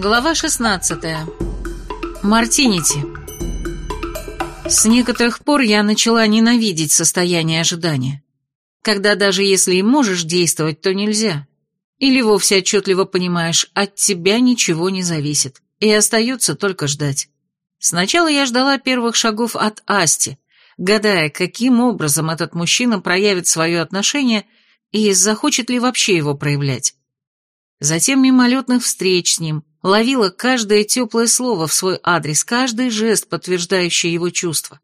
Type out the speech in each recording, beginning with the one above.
Глава 16. Мартинити. С некоторых пор я начала ненавидеть состояние ожидания. Когда даже если и можешь действовать, то нельзя. Или вовсе отчетливо понимаешь, от тебя ничего не зависит, и остается только ждать. Сначала я ждала первых шагов от Асти, гадая, каким образом этот мужчина проявит свое отношение и захочет ли вообще его проявлять. Затем мимолетных встреч с ним, ловила каждое теплое слово в свой адрес, каждый жест, подтверждающий его чувства.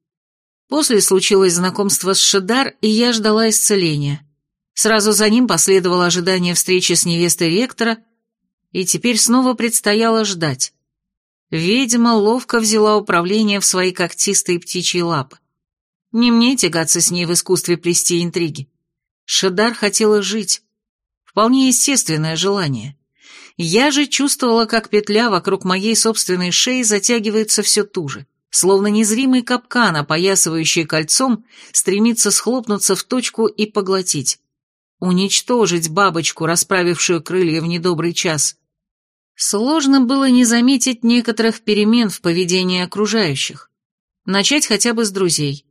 После случилось знакомство с Шедар, и я ждала исцеления. Сразу за ним последовало ожидание встречи с невестой ректора, и теперь снова предстояло ждать. Ведьма ловко взяла управление в свои когтистые птичьи лапы. Не мне тягаться с ней в искусстве плести интриги. Шедар хотела жить. Вполне естественное желание. Я же чувствовала, как петля вокруг моей собственной шеи затягивается все туже, словно незримый капкан, опоясывающий кольцом, стремится схлопнуться в точку и поглотить. Уничтожить бабочку, расправившую крылья в недобрый час. Сложно было не заметить некоторых перемен в поведении окружающих. Начать хотя бы с друзей.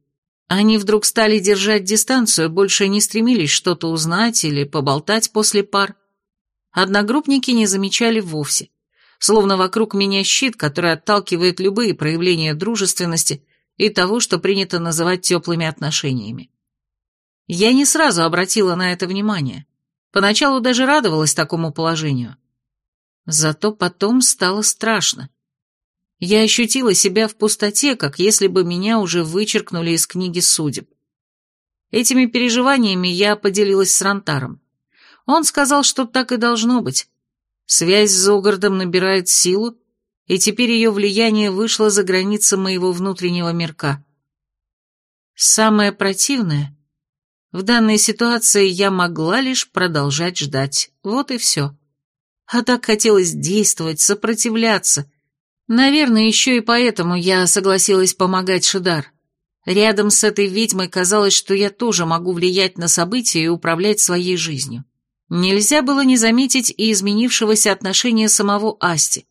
Они вдруг стали держать дистанцию, больше не стремились что-то узнать или поболтать после пар. Одногруппники не замечали вовсе, словно вокруг меня щит, который отталкивает любые проявления дружественности и того, что принято называть теплыми отношениями. Я не сразу обратила на это внимание. Поначалу даже радовалась такому положению. Зато потом стало страшно. Я ощутила себя в пустоте, как если бы меня уже вычеркнули из книги судеб. Этими переживаниями я поделилась с Рантаром. Он сказал, что так и должно быть. Связь с Зогардом набирает силу, и теперь ее влияние вышло за границы моего внутреннего мирка. Самое противное, в данной ситуации я могла лишь продолжать ждать, вот и все. А так хотелось действовать, сопротивляться. Наверное, еще и поэтому я согласилась помогать Шидар. Рядом с этой ведьмой казалось, что я тоже могу влиять на события и управлять своей жизнью. Нельзя было не заметить и изменившегося отношения самого Асти.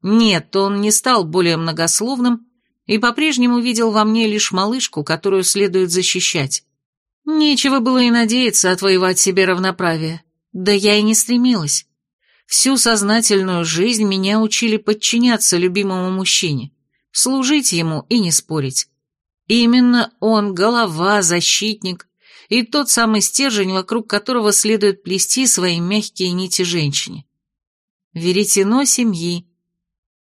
Нет, он не стал более многословным и по-прежнему видел во мне лишь малышку, которую следует защищать. Нечего было и надеяться отвоевать себе равноправие. Да я и не стремилась. Всю сознательную жизнь меня учили подчиняться любимому мужчине, служить ему и не спорить. Именно он голова, защитник, и тот самый стержень, вокруг которого следует плести свои мягкие нити женщине. Веретено семьи.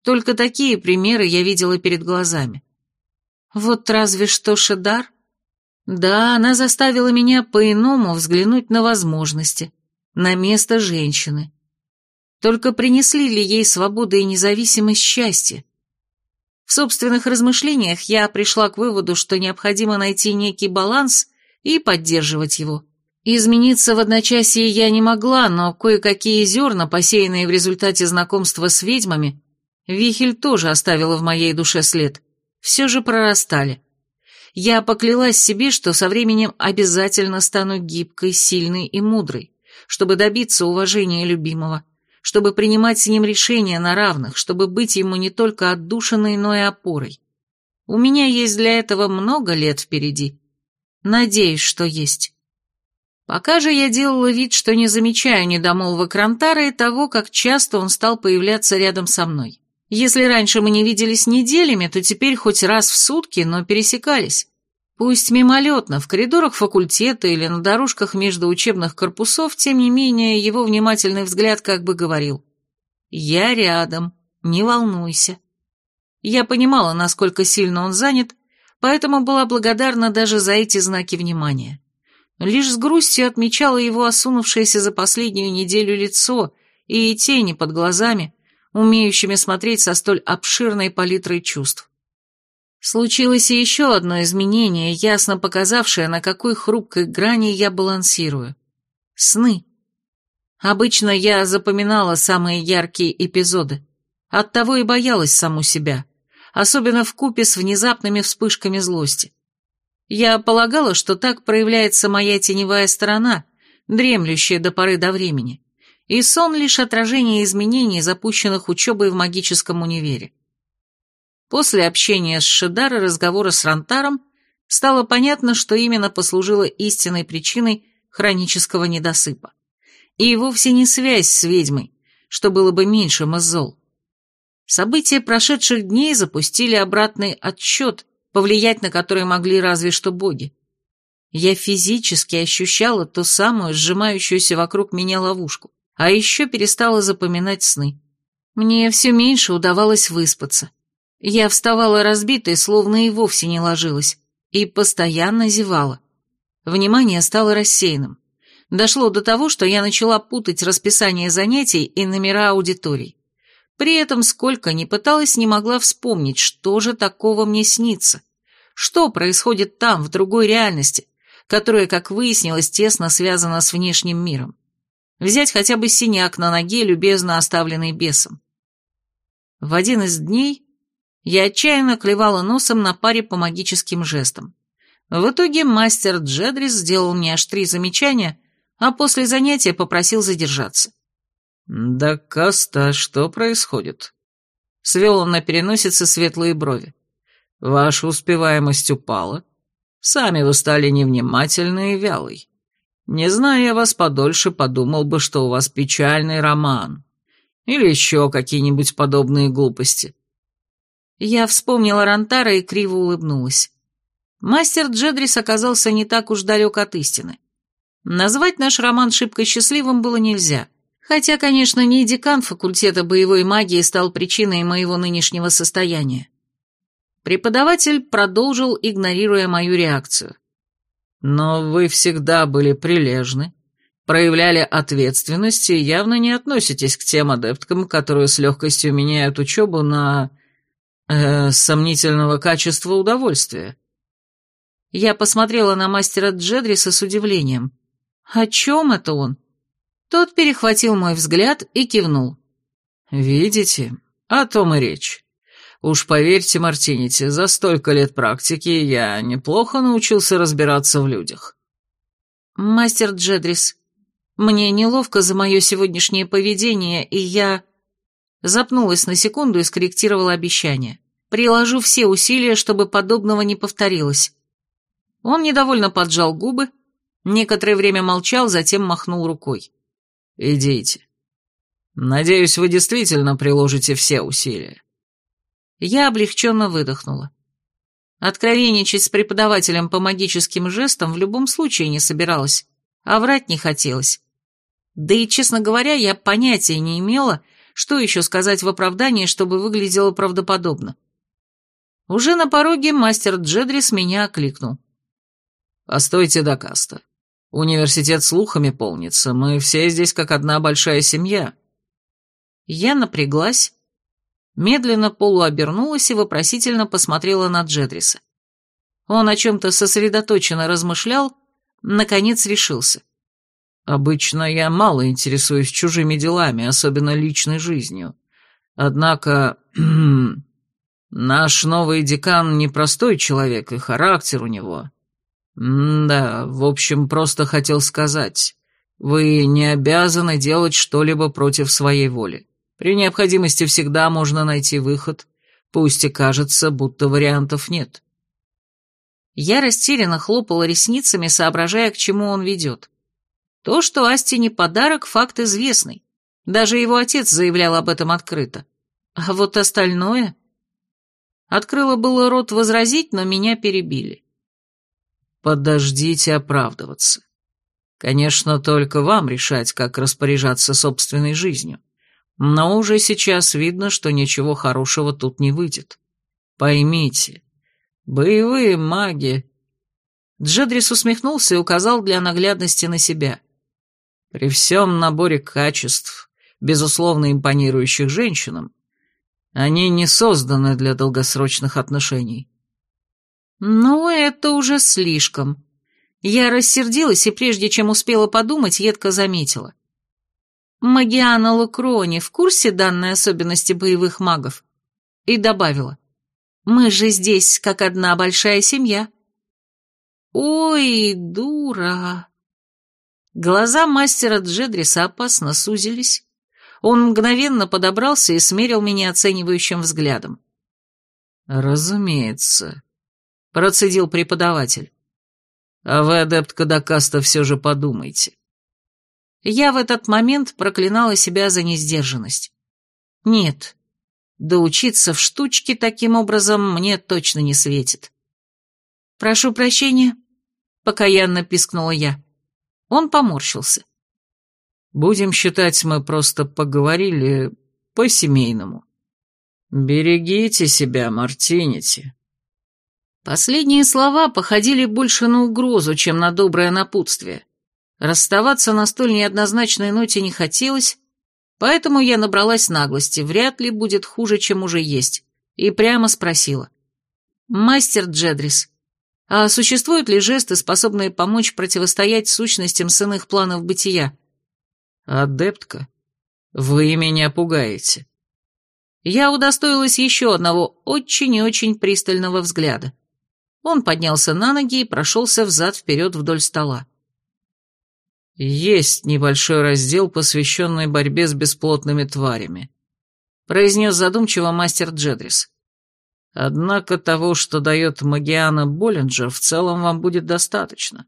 Только такие примеры я видела перед глазами. Вот разве что Шедар? Да, она заставила меня по-иному взглянуть на возможности, на место женщины. Только принесли ли ей свобода и независимость счастья? В собственных размышлениях я пришла к выводу, что необходимо найти некий баланс и поддерживать его. Измениться в одночасье я не могла, но кое-какие зерна, посеянные в результате знакомства с ведьмами, Вихель тоже оставила в моей душе след, все же прорастали. Я поклялась себе, что со временем обязательно стану гибкой, сильной и мудрой, чтобы добиться уважения любимого, чтобы принимать с ним решения на равных, чтобы быть ему не только отдушиной, но и опорой. У меня есть для этого много лет впереди. Надеюсь, что есть. Пока же я делала вид, что не замечаю недомолвок Рантара и того, как часто он стал появляться рядом со мной. Если раньше мы не виделись неделями, то теперь хоть раз в сутки, но пересекались. Пусть мимолетно, в коридорах факультета или на дорожках между учебных корпусов, тем не менее, его внимательный взгляд как бы говорил. «Я рядом, не волнуйся». Я понимала, насколько сильно он занят, поэтому была благодарна даже за эти знаки внимания. Лишь с грустью отмечала его осунувшееся за последнюю неделю лицо и тени под глазами, умеющими смотреть со столь обширной палитрой чувств. Случилось и еще одно изменение, ясно показавшее, на какой хрупкой грани я балансирую. Сны. Обычно я запоминала самые яркие эпизоды, оттого и боялась саму себя особенно в купе с внезапными вспышками злости. Я полагала, что так проявляется моя теневая сторона, дремлющая до поры до времени, и сон лишь отражение изменений, запущенных учебой в магическом универе. После общения с Шидар и разговора с Рантаром стало понятно, что именно послужило истинной причиной хронического недосыпа. И вовсе не связь с ведьмой, что было бы меньшим из зол. События прошедших дней запустили обратный отсчет, повлиять на который могли разве что боги. Я физически ощущала ту самую сжимающуюся вокруг меня ловушку, а еще перестала запоминать сны. Мне все меньше удавалось выспаться. Я вставала разбитой, словно и вовсе не ложилась, и постоянно зевала. Внимание стало рассеянным. Дошло до того, что я начала путать расписание занятий и номера аудиторий. При этом сколько ни пыталась, не могла вспомнить, что же такого мне снится. Что происходит там, в другой реальности, которая, как выяснилось, тесно связана с внешним миром. Взять хотя бы синяк на ноге, любезно оставленный бесом. В один из дней я отчаянно клевала носом на паре по магическим жестам. В итоге мастер Джедрис сделал мне аж три замечания, а после занятия попросил задержаться. «Да, Каста, что происходит?» Свел он на переносице светлые брови. «Ваша успеваемость упала?» Сами вы стали невнимательны и вялый. Не зная я вас подольше, подумал бы, что у вас печальный роман. Или еще какие-нибудь подобные глупости. Я вспомнила Рантара и криво улыбнулась. Мастер Джедрис оказался не так уж далек от истины. Назвать наш роман шибко счастливым было нельзя. Хотя, конечно, не декан факультета боевой магии стал причиной моего нынешнего состояния. Преподаватель продолжил, игнорируя мою реакцию. «Но вы всегда были прилежны, проявляли ответственность и явно не относитесь к тем адепткам, которые с легкостью меняют учебу на... Э, сомнительного качества удовольствия». Я посмотрела на мастера Джедриса с удивлением. «О чем это он?» Тот перехватил мой взгляд и кивнул. «Видите, о том и речь. Уж поверьте, Мартинити, за столько лет практики я неплохо научился разбираться в людях. Мастер Джедрис, мне неловко за мое сегодняшнее поведение, и я... Запнулась на секунду и скорректировала обещание. Приложу все усилия, чтобы подобного не повторилось. Он недовольно поджал губы, некоторое время молчал, затем махнул рукой. «Идите. Надеюсь, вы действительно приложите все усилия. Я облегченно выдохнула. Откровенничать с преподавателем по магическим жестам в любом случае не собиралась, а врать не хотелось. Да и, честно говоря, я понятия не имела, что еще сказать в оправдании, чтобы выглядело правдоподобно. Уже на пороге мастер Джедрис меня окликнул. «Постойте до каста. Университет слухами полнится, мы все здесь как одна большая семья». Я напряглась, медленно полуобернулась и вопросительно посмотрела на Джедриса. Он о чем-то сосредоточенно размышлял, наконец решился. «Обычно я мало интересуюсь чужими делами, особенно личной жизнью. Однако наш новый декан непростой человек, и характер у него. Да, в общем, просто хотел сказать, вы не обязаны делать что-либо против своей воли. При необходимости всегда можно найти выход, пусть и кажется, будто вариантов нет. Я растерянно хлопала ресницами, соображая, к чему он ведет. То, что Асти не подарок, факт известный. Даже его отец заявлял об этом открыто. А вот остальное... Открыла было рот возразить, но меня перебили. Подождите оправдываться. Конечно, только вам решать, как распоряжаться собственной жизнью. Но уже сейчас видно, что ничего хорошего тут не выйдет. Поймите, боевые маги... Джедрис усмехнулся и указал для наглядности на себя. При всем наборе качеств, безусловно импонирующих женщинам, они не созданы для долгосрочных отношений. Ну, это уже слишком. Я рассердилась и прежде чем успела подумать, едко заметила. Магиана Лукрони в курсе данной особенности боевых магов? И добавила. Мы же здесь как одна большая семья. Ой, дура. Глаза мастера Джедриса опасно сузились. Он мгновенно подобрался и смерил меня оценивающим взглядом. «Разумеется», — процедил преподаватель. «А вы, адепт Кадакаста, все же подумайте». Я в этот момент проклинала себя за несдержанность. Нет, доучиться в штучке таким образом мне точно не светит. «Прошу прощения», — покаянно пискнула я. Он поморщился. «Будем считать, мы просто поговорили по-семейному. Берегите себя, Мартинити». Последние слова походили больше на угрозу, чем на доброе напутствие. Расставаться на столь неоднозначной ноте не хотелось, поэтому я набралась наглости, вряд ли будет хуже, чем уже есть, и прямо спросила. «Мастер Джедрис, а существуют ли жесты, способные помочь противостоять сущностям с иных планов бытия? Адептка, вы меня пугаете. Я удостоилась еще одного очень и очень пристального взгляда. Он поднялся на ноги и прошелся взад-вперед вдоль стола. «Есть небольшой раздел, посвященный борьбе с бесплотными тварями», произнес задумчиво мастер Джедрис. Однако того, что дает Магиана Боллинджер, в целом вам будет достаточно.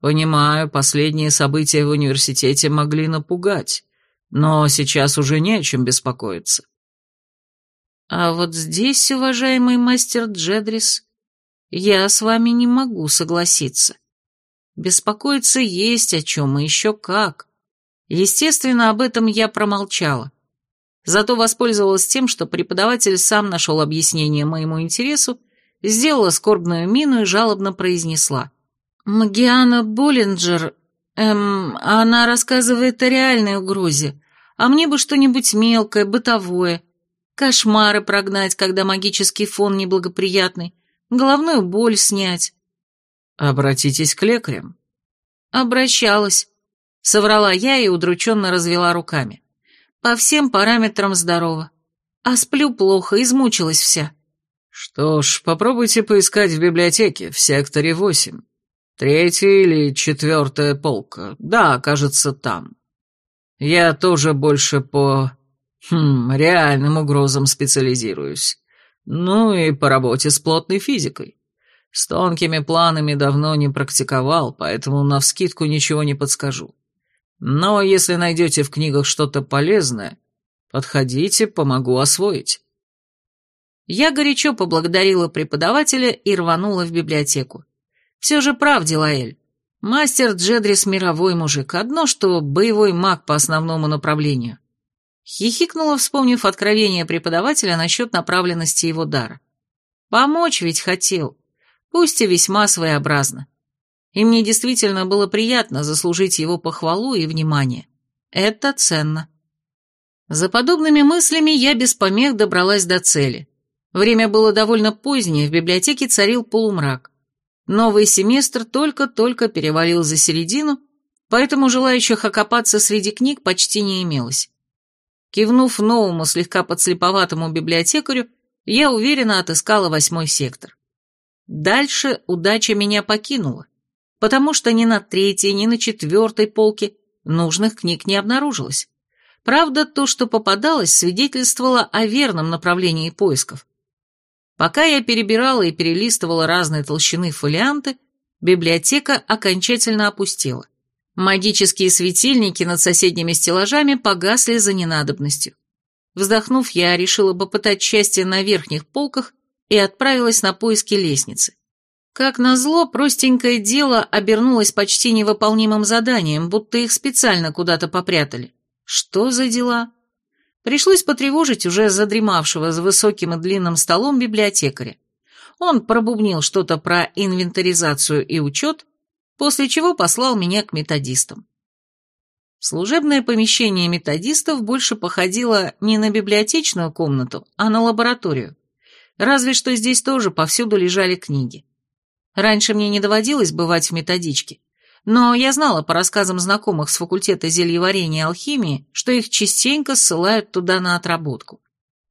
Понимаю, последние события в университете могли напугать, но сейчас уже не о чем беспокоиться. А вот здесь, уважаемый мастер Джедрис, я с вами не могу согласиться. Беспокоиться есть о чем, и еще как. Естественно, об этом я промолчала. Зато воспользовалась тем, что преподаватель сам нашел объяснение моему интересу, сделала скорбную мину и жалобно произнесла. «Магиана Боллинджер, эм, она рассказывает о реальной угрозе, а мне бы что-нибудь мелкое, бытовое, кошмары прогнать, когда магический фон неблагоприятный, головную боль снять». «Обратитесь к лекарям». «Обращалась», — соврала я и удрученно развела руками. По всем параметрам здорова. А сплю плохо, измучилась вся. Что ж, попробуйте поискать в библиотеке, в секторе 8. Третья или четвертая полка. Да, кажется, там. Я тоже больше по... Хм, реальным угрозам специализируюсь. Ну и по работе с плотной физикой. С тонкими планами давно не практиковал, поэтому навскидку ничего не подскажу. Но если найдете в книгах что-то полезное, подходите, помогу освоить». Я горячо поблагодарила преподавателя и рванула в библиотеку. Все же прав, Дилаэль. Мастер Джедрис мировой мужик, одно что боевой маг по основному направлению. Хихикнула, вспомнив откровение преподавателя насчет направленности его дара. Помочь ведь хотел, пусть и весьма своеобразно и мне действительно было приятно заслужить его похвалу и внимание. Это ценно. За подобными мыслями я без помех добралась до цели. Время было довольно позднее, в библиотеке царил полумрак. Новый семестр только-только перевалил за середину, поэтому желающих окопаться среди книг почти не имелось. Кивнув новому, слегка подслеповатому библиотекарю, я уверенно отыскала восьмой сектор. Дальше удача меня покинула потому что ни на третьей, ни на четвертой полке нужных книг не обнаружилось. Правда, то, что попадалось, свидетельствовало о верном направлении поисков. Пока я перебирала и перелистывала разные толщины фолианты, библиотека окончательно опустела. Магические светильники над соседними стеллажами погасли за ненадобностью. Вздохнув, я решила попытать счастье на верхних полках и отправилась на поиски лестницы. Как назло, простенькое дело обернулось почти невыполнимым заданием, будто их специально куда-то попрятали. Что за дела? Пришлось потревожить уже задремавшего за высоким и длинным столом библиотекаря. Он пробубнил что-то про инвентаризацию и учет, после чего послал меня к методистам. Служебное помещение методистов больше походило не на библиотечную комнату, а на лабораторию. Разве что здесь тоже повсюду лежали книги. Раньше мне не доводилось бывать в методичке, но я знала по рассказам знакомых с факультета зельеварения и алхимии, что их частенько ссылают туда на отработку.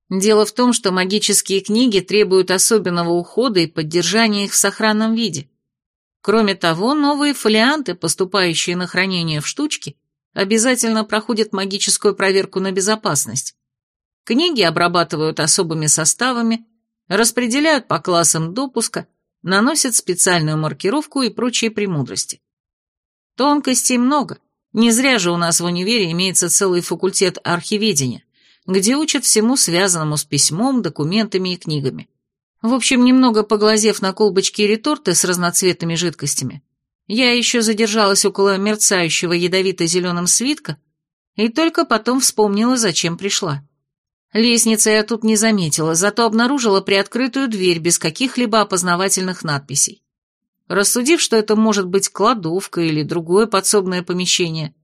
Дело в том, что магические книги требуют особенного ухода и поддержания их в сохранном виде. Кроме того, новые фолианты, поступающие на хранение в штучки, обязательно проходят магическую проверку на безопасность. Книги обрабатывают особыми составами, распределяют по классам допуска, наносят специальную маркировку и прочие премудрости. Тонкостей много. Не зря же у нас в универе имеется целый факультет архиведения, где учат всему связанному с письмом, документами и книгами. В общем, немного поглазев на колбочки и реторты с разноцветными жидкостями, я еще задержалась около мерцающего ядовито-зеленым свитка и только потом вспомнила, зачем пришла. Лестницы я тут не заметила, зато обнаружила приоткрытую дверь без каких-либо опознавательных надписей. Рассудив, что это может быть кладовка или другое подсобное помещение,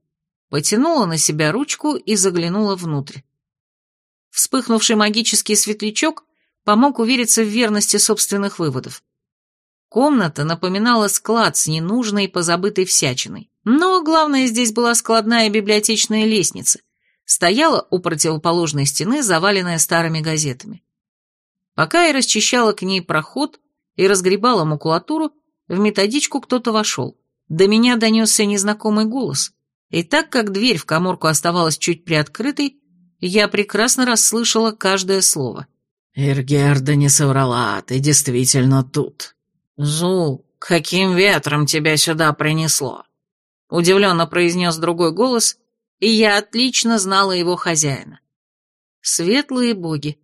потянула на себя ручку и заглянула внутрь. Вспыхнувший магический светлячок помог увериться в верности собственных выводов. Комната напоминала склад с ненужной и позабытой всячиной. Но главное здесь была складная библиотечная лестница, стояла у противоположной стены, заваленная старыми газетами. Пока я расчищала к ней проход и разгребала макулатуру, в методичку кто-то вошел. До меня донесся незнакомый голос, и так как дверь в коморку оставалась чуть приоткрытой, я прекрасно расслышала каждое слово. «Иргерда не соврала, ты действительно тут». «Зул, каким ветром тебя сюда принесло?» Удивленно произнес другой голос, и я отлично знала его хозяина. Светлые боги.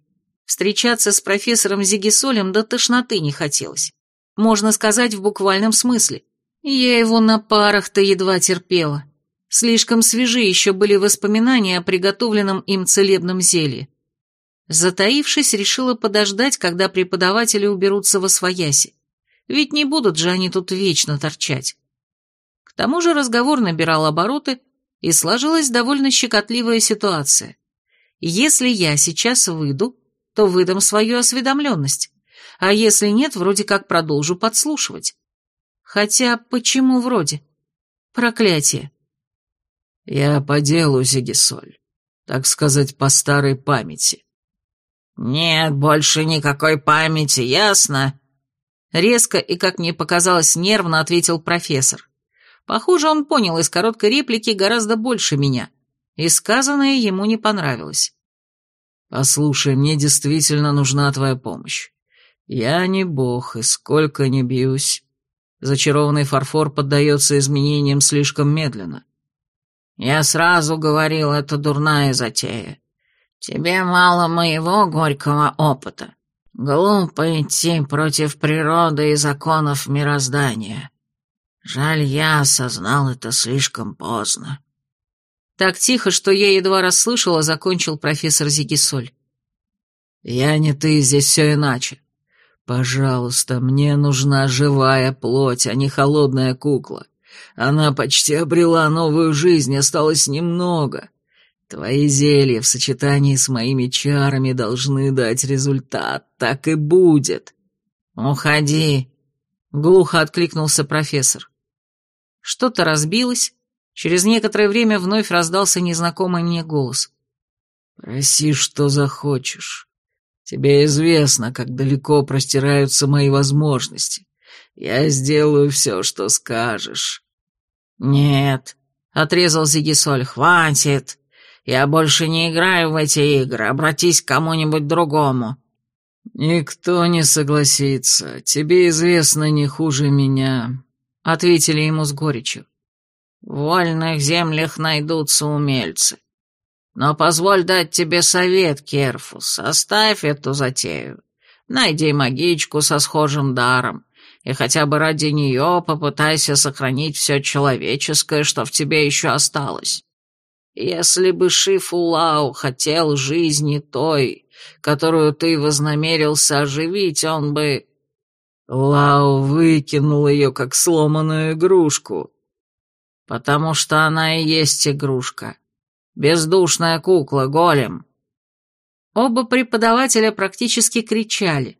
Встречаться с профессором Зигисолем до тошноты не хотелось. Можно сказать, в буквальном смысле. Я его на парах-то едва терпела. Слишком свежи еще были воспоминания о приготовленном им целебном зелье. Затаившись, решила подождать, когда преподаватели уберутся во свояси. Ведь не будут же они тут вечно торчать. К тому же разговор набирал обороты, и сложилась довольно щекотливая ситуация. Если я сейчас выйду, то выдам свою осведомленность, а если нет, вроде как продолжу подслушивать. Хотя почему вроде? Проклятие. Я по делу, Зигисоль, так сказать, по старой памяти. Нет больше никакой памяти, ясно? Резко и, как мне показалось, нервно ответил профессор. Похоже, он понял из короткой реплики гораздо больше меня, и сказанное ему не понравилось. «Послушай, мне действительно нужна твоя помощь. Я не бог, и сколько не бьюсь. Зачарованный фарфор поддается изменениям слишком медленно». «Я сразу говорил, это дурная затея. Тебе мало моего горького опыта. Глупо идти против природы и законов мироздания. Жаль, я осознал это слишком поздно. Так тихо, что я едва расслышала, закончил профессор Зигисоль. Я не ты, здесь все иначе. Пожалуйста, мне нужна живая плоть, а не холодная кукла. Она почти обрела новую жизнь, осталось немного. Твои зелья в сочетании с моими чарами должны дать результат, так и будет. Уходи, глухо откликнулся профессор. Что-то разбилось. Через некоторое время вновь раздался незнакомый мне голос. «Проси, что захочешь. Тебе известно, как далеко простираются мои возможности. Я сделаю все, что скажешь». «Нет», — отрезал Зигисоль, — «хватит. Я больше не играю в эти игры. Обратись к кому-нибудь другому». «Никто не согласится. Тебе известно не хуже меня. — ответили ему с горечью. «В вольных землях найдутся умельцы. Но позволь дать тебе совет, Керфус, оставь эту затею. Найди магичку со схожим даром, и хотя бы ради нее попытайся сохранить все человеческое, что в тебе еще осталось. Если бы Шифулау хотел жизни той, которую ты вознамерился оживить, он бы...» Лао выкинул ее, как сломанную игрушку. Потому что она и есть игрушка. Бездушная кукла, голем. Оба преподавателя практически кричали,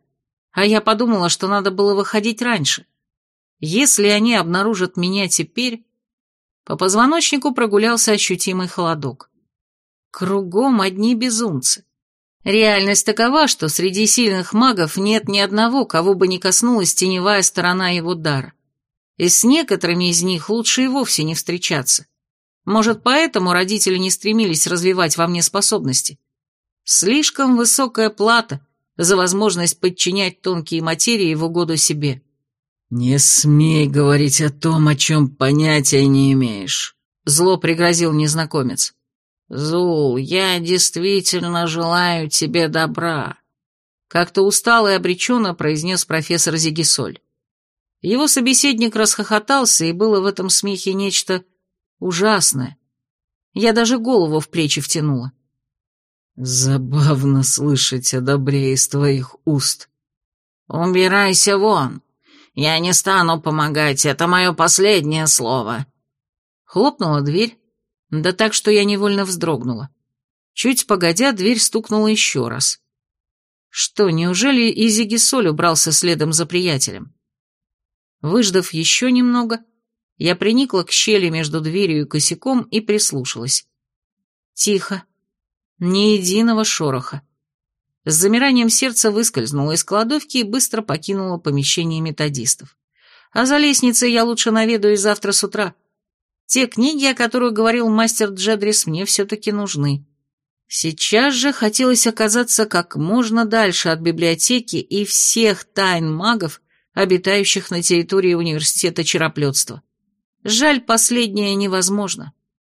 а я подумала, что надо было выходить раньше. Если они обнаружат меня теперь... По позвоночнику прогулялся ощутимый холодок. Кругом одни безумцы. Реальность такова, что среди сильных магов нет ни одного, кого бы не коснулась теневая сторона его дара. И с некоторыми из них лучше и вовсе не встречаться. Может, поэтому родители не стремились развивать во мне способности. Слишком высокая плата за возможность подчинять тонкие материи в угоду себе. «Не смей говорить о том, о чем понятия не имеешь», — зло пригрозил незнакомец. «Зул, я действительно желаю тебе добра», — как-то устало и обреченно произнес профессор Зигисоль. Его собеседник расхохотался, и было в этом смехе нечто ужасное. Я даже голову в плечи втянула. «Забавно слышать о добре из твоих уст». «Убирайся вон! Я не стану помогать, это мое последнее слово!» Хлопнула дверь, да так, что я невольно вздрогнула. Чуть погодя, дверь стукнула еще раз. Что, неужели и Зигисоль убрался следом за приятелем? Выждав еще немного, я приникла к щели между дверью и косяком и прислушалась. Тихо. Ни единого шороха. С замиранием сердца выскользнула из кладовки и быстро покинула помещение методистов. А за лестницей я лучше наведаюсь завтра с утра. Те книги, о которых говорил мастер Джедрис, мне все-таки нужны. Сейчас же хотелось оказаться как можно дальше от библиотеки и всех тайн магов, обитающих на территории университета чероплетства. Жаль, последнее невозможно.